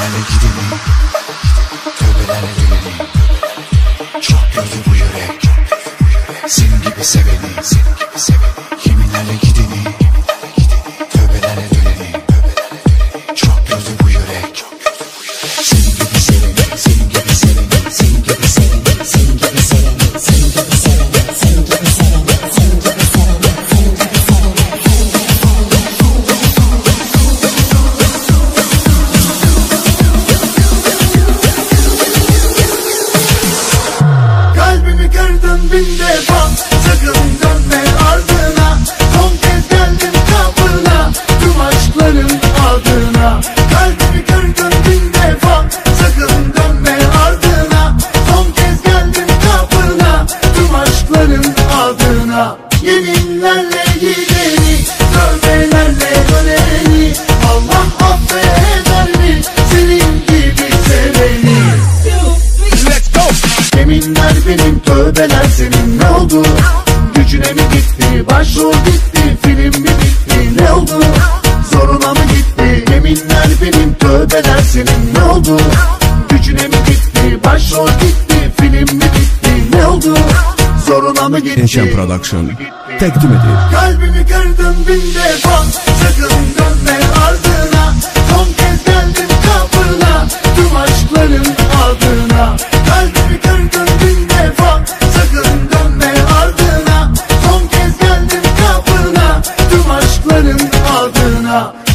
Kiminlerle gideni Tövbelerle döneni Çok gördü bu yürek. Senin gibi seveni Senin gibi seveni. Kiminlerle gideni Benim tövbeler senin ne oldu? Gücüne mi gitti? Başrol gitti? Film mi bitti? Ne oldu? Zoruna mı gitti? Yeminler benim. Tövbeler senin ne oldu? Gücüne mi gitti? Başrol gitti? Film mi bitti? Ne oldu? Zoruna mı gitti? Neşen Production. Təqdim edir. Kalbimi kırdın bin defa Sakın dönme ardına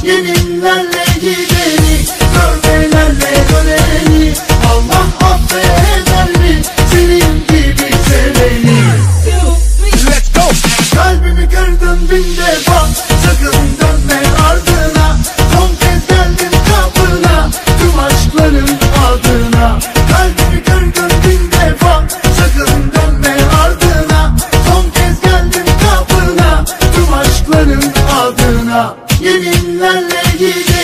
You you